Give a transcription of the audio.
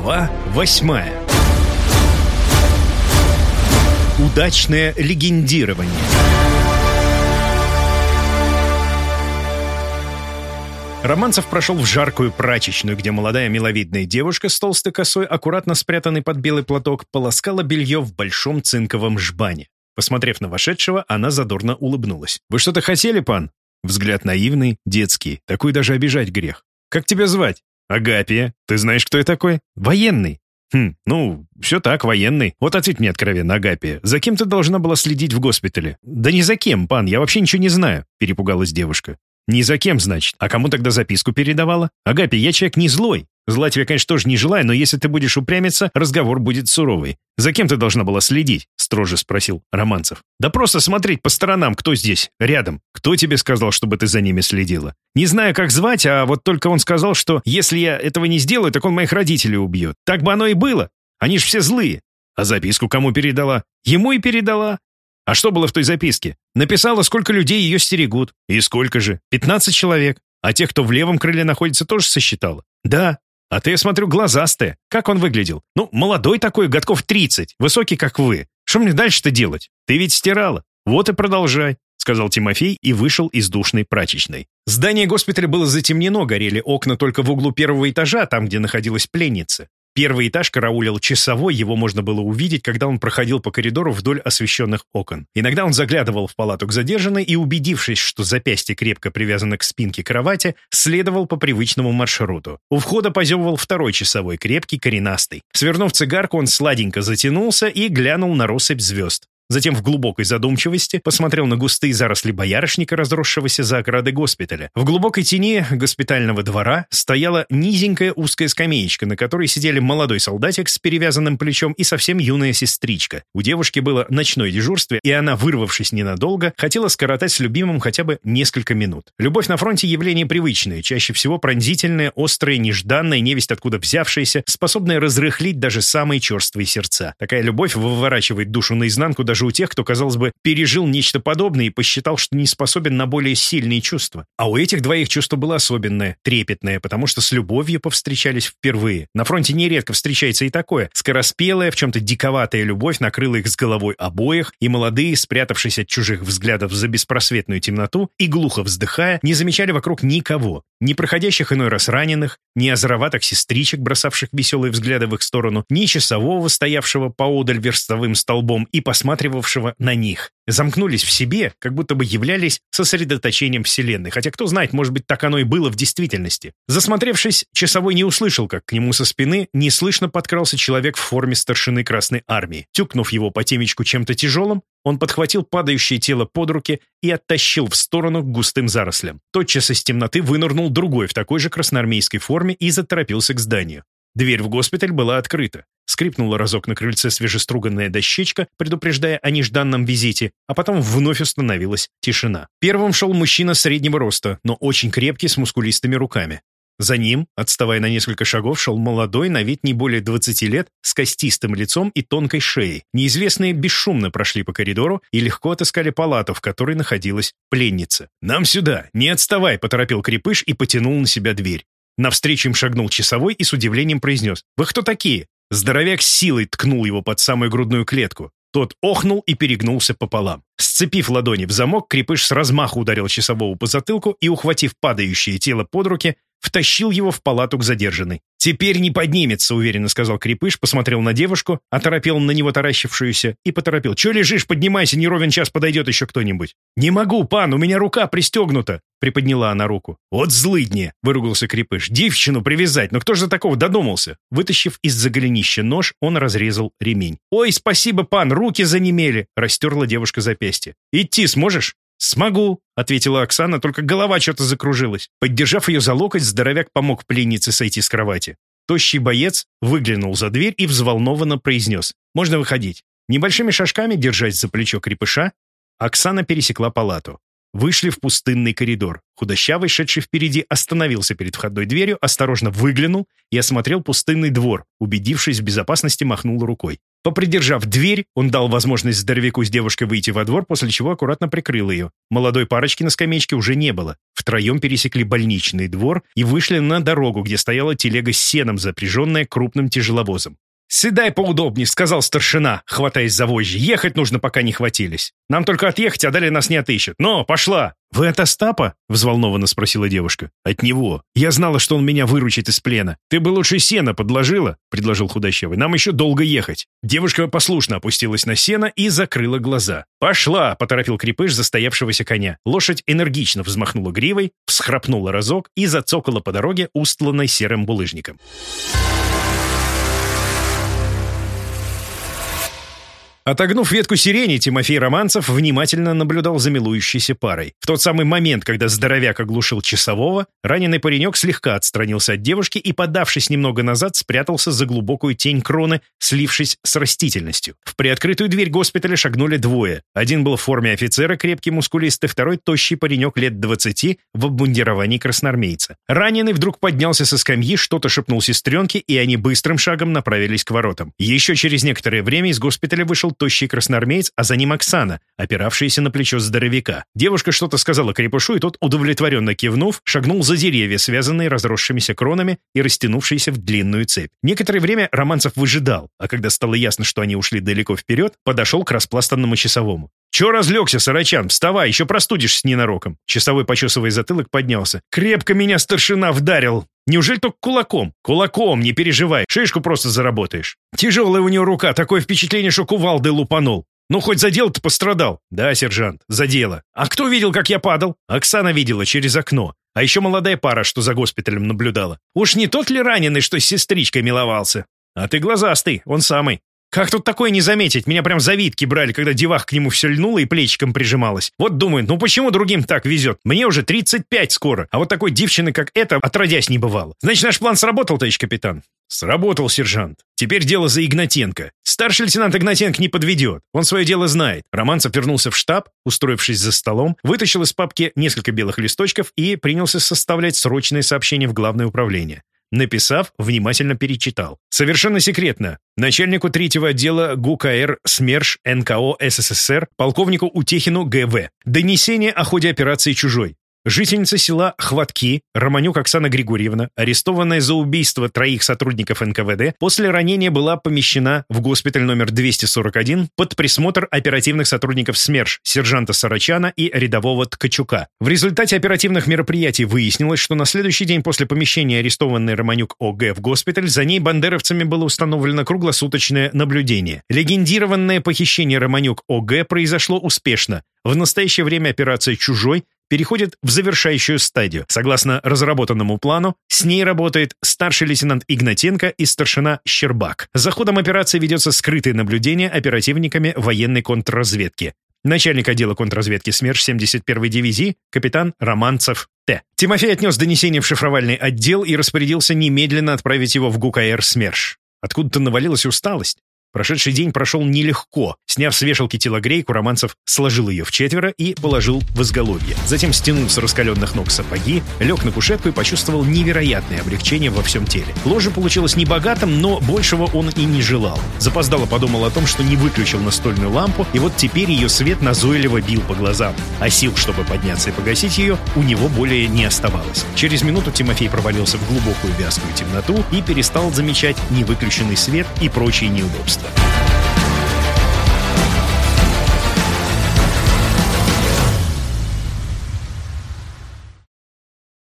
Глава восьмая Удачное легендирование Романцев прошел в жаркую прачечную, где молодая миловидная девушка с толстой косой, аккуратно спрятанной под белый платок, полоскала белье в большом цинковом жбане. Посмотрев на вошедшего, она задорно улыбнулась. «Вы что-то хотели, пан?» Взгляд наивный, детский. Такой даже обижать грех. «Как тебя звать?» «Агапия. Ты знаешь, кто я такой?» «Военный». «Хм, ну, все так, военный. Вот ответь мне откровенно, Агапия. За кем ты должна была следить в госпитале?» «Да ни за кем, пан, я вообще ничего не знаю», — перепугалась девушка. «Ни за кем, значит. А кому тогда записку передавала?» «Агапия, я человек не злой. Зла тебе, конечно, тоже не желаю, но если ты будешь упрямиться, разговор будет суровый. За кем ты должна была следить?» — строже спросил Романцев. «Да просто смотреть по сторонам, кто здесь, рядом. Кто тебе сказал, чтобы ты за ними следила? Не знаю, как звать, а вот только он сказал, что если я этого не сделаю, так он моих родителей убьет. Так бы оно и было. Они ж все злые. А записку кому передала? Ему и передала. А что было в той записке? Написала, сколько людей ее стерегут. И сколько же? 15 человек. А тех, кто в левом крыле находится, тоже сосчитала? Да, а ты, я смотрю, глазастая. Как он выглядел? Ну, молодой такой, годков 30, высокий, как вы. Что мне дальше-то делать? Ты ведь стирала. Вот и продолжай», — сказал Тимофей и вышел из душной прачечной. Здание госпиталя было затемнено, горели окна только в углу первого этажа, там, где находилась пленница. Первый этаж караулил часовой, его можно было увидеть, когда он проходил по коридору вдоль освещенных окон. Иногда он заглядывал в палату к задержанной и, убедившись, что запястье крепко привязано к спинке кровати, следовал по привычному маршруту. У входа позевывал второй часовой, крепкий, коренастый. Свернув цигарку, он сладенько затянулся и глянул на россыпь звезд. Затем в глубокой задумчивости посмотрел на густые заросли боярышника, разросшегося за оградой госпиталя. В глубокой тени госпитального двора стояла низенькая узкая скамеечка, на которой сидели молодой солдатик с перевязанным плечом и совсем юная сестричка. У девушки было ночное дежурство, и она, вырвавшись ненадолго, хотела скоротать с любимым хотя бы несколько минут. Любовь на фронте явление привычное, чаще всего пронзительное, острое, нежданное, невесть откуда взявшееся, способное разрыхлить даже самые черствые сердца. Такая любовь выворачивает душу наизнанку даже даже у тех, кто, казалось бы, пережил нечто подобное и посчитал, что не способен на более сильные чувства. А у этих двоих чувство было особенное, трепетное, потому что с любовью повстречались впервые. На фронте нередко встречается и такое. Скороспелая, в чем-то диковатая любовь накрыла их с головой обоих, и молодые, спрятавшись от чужих взглядов за беспросветную темноту и глухо вздыхая, не замечали вокруг никого, ни проходящих иной раз раненых, ни озороватых сестричек, бросавших веселые взгляды в их сторону, ни часового, стоявшего поодаль верстовым столбом и посматривавшего посматривавшего на них. Замкнулись в себе, как будто бы являлись сосредоточением Вселенной, хотя кто знает, может быть, так оно и было в действительности. Засмотревшись, часовой не услышал, как к нему со спины неслышно подкрался человек в форме старшины Красной Армии. Тюкнув его по темечку чем-то тяжелым, он подхватил падающее тело под руки и оттащил в сторону к густым зарослям. Тотчас из темноты вынырнул другой в такой же красноармейской форме и заторопился к зданию. Дверь в госпиталь была открыта. Скрипнула разок на крыльце свежеструганная дощечка, предупреждая о нежданном визите, а потом вновь установилась тишина. Первым шел мужчина среднего роста, но очень крепкий, с мускулистыми руками. За ним, отставая на несколько шагов, шел молодой, на вид не более 20 лет, с костистым лицом и тонкой шеей. Неизвестные бесшумно прошли по коридору и легко отыскали палату, в которой находилась пленница. «Нам сюда! Не отставай!» — поторопил крепыш и потянул на себя дверь. Навстречу им шагнул часовой и с удивлением произнес. «Вы кто такие?» Здоровяк силой ткнул его под самую грудную клетку. Тот охнул и перегнулся пополам. Сцепив ладони в замок, крепыш с размаху ударил часового по затылку и, ухватив падающее тело под руки, втащил его в палату к задержанной. «Теперь не поднимется», — уверенно сказал Крепыш, посмотрел на девушку, оторопел на него таращившуюся и поторопил. «Че лежишь, поднимайся, не ровен час подойдет еще кто-нибудь». «Не могу, пан, у меня рука пристегнута», — приподняла она руку. «Вот злыдни», — выругался Крепыш. «Девчину привязать, но кто же до такого додумался?» Вытащив из-за голенища нож, он разрезал ремень. «Ой, спасибо, пан, руки занемели», — растерла девушка запястье. «Идти сможешь?» «Смогу», — ответила Оксана, только голова что-то закружилась. Поддержав ее за локоть, здоровяк помог пленнице сойти с кровати. Тощий боец выглянул за дверь и взволнованно произнес. «Можно выходить». Небольшими шажками, держась за плечо крепыша, Оксана пересекла палату. Вышли в пустынный коридор. Худощавый, шедший впереди, остановился перед входной дверью, осторожно выглянул и осмотрел пустынный двор, убедившись в безопасности, махнул рукой. Попридержав дверь, он дал возможность здоровяку с девушкой выйти во двор, после чего аккуратно прикрыл ее. Молодой парочки на скамеечке уже не было. Втроем пересекли больничный двор и вышли на дорогу, где стояла телега с сеном, запряженная крупным тяжеловозом. «Седай поудобнее», — сказал старшина, хватаясь за вожжи. «Ехать нужно, пока не хватились. Нам только отъехать, а далее нас не отыщут. Но, пошла!» «Вы от Остапа?» — взволнованно спросила девушка. «От него. Я знала, что он меня выручит из плена. Ты бы лучше сено подложила», — предложил худощавый. «Нам еще долго ехать». Девушка послушно опустилась на сено и закрыла глаза. «Пошла!» — поторопил крепыш застоявшегося коня. Лошадь энергично взмахнула гривой, всхрапнула разок и зацокала по дороге, устланной серым булыжником. Отогнув ветку сирени, Тимофей Романцев внимательно наблюдал за милующейся парой. В тот самый момент, когда здоровяк оглушил часового, раненый паренек слегка отстранился от девушки и, подавшись немного назад, спрятался за глубокую тень кроны, слившись с растительностью. В приоткрытую дверь госпиталя шагнули двое. Один был в форме офицера, крепкий мускулистый, второй — тощий паренек лет двадцати в обмундировании красноармейца. Раненый вдруг поднялся со скамьи, что-то шепнул сестренке, и они быстрым шагом направились к воротам. Еще через некоторое время из госпиталя вышел вышел тощий красноармеец, а за ним Оксана, опиравшаяся на плечо здоровяка. Девушка что-то сказала крепышу, и тот, удовлетворенно кивнув, шагнул за деревья, связанные разросшимися кронами и растянувшиеся в длинную цепь. Некоторое время Романцев выжидал, а когда стало ясно, что они ушли далеко вперед, подошел к распластанному часовому. «Чё разлегся, Сарачан? Вставай, еще простудишься ненароком!» Часовой, почесывая затылок, поднялся. «Крепко меня старшина вдарил! Неужели только кулаком? Кулаком, не переживай, шишку просто заработаешь. Тяжелая у него рука, такое впечатление, что кувалдой лупанул. Ну, хоть за дело-то пострадал. Да, сержант, за дело. А кто видел, как я падал? Оксана видела через окно. А еще молодая пара, что за госпиталем наблюдала. Уж не тот ли раненый, что с сестричкой миловался? А ты глазастый, он самый. Как тут такое не заметить? Меня прям завидки брали, когда девах к нему все льнула и плечиком прижималась. Вот думаю, ну почему другим так везет? Мне уже 35 скоро, а вот такой девчины, как эта, отродясь не бывало. Значит, наш план сработал, товарищ капитан? Сработал, сержант. Теперь дело за Игнатенко. Старший лейтенант Игнатенко не подведет. Он свое дело знает. Романцев вернулся в штаб, устроившись за столом, вытащил из папки несколько белых листочков и принялся составлять срочные сообщения в главное управление. Написав, внимательно перечитал. Совершенно секретно. Начальнику третьего отдела ГУКР СМЕРШ НКО СССР полковнику Утехину ГВ. Донесение о ходе операции «Чужой». Жительница села Хватки, Романюк Оксана Григорьевна, арестованная за убийство троих сотрудников НКВД, после ранения была помещена в госпиталь номер 241 под присмотр оперативных сотрудников СМЕРШ, сержанта Сарачана и рядового Ткачука. В результате оперативных мероприятий выяснилось, что на следующий день после помещения арестованной Романюк ОГ в госпиталь за ней бандеровцами было установлено круглосуточное наблюдение. Легендированное похищение Романюк ОГ произошло успешно. В настоящее время операция «Чужой» переходит в завершающую стадию. Согласно разработанному плану, с ней работает старший лейтенант Игнатенко и старшина Щербак. За ходом операции ведется скрытое наблюдение оперативниками военной контрразведки. Начальник отдела контрразведки СМЕРШ 71-й дивизии, капитан Романцев Т. Тимофей отнес донесение в шифровальный отдел и распорядился немедленно отправить его в ГУКР СМЕРШ. Откуда-то навалилась усталость. Прошедший день прошел нелегко. Сняв с вешалки телогрейку, Романцев сложил ее в четверо и положил в изголовье. Затем стянул с раскаленных ног сапоги, лег на кушетку и почувствовал невероятное облегчение во всем теле. Ложе получилось небогатым, но большего он и не желал. Запоздало подумал о том, что не выключил настольную лампу, и вот теперь ее свет назойливо бил по глазам. А сил, чтобы подняться и погасить ее, у него более не оставалось. Через минуту Тимофей провалился в глубокую вязкую темноту и перестал замечать невыключенный свет и прочие неудобства. Podcast.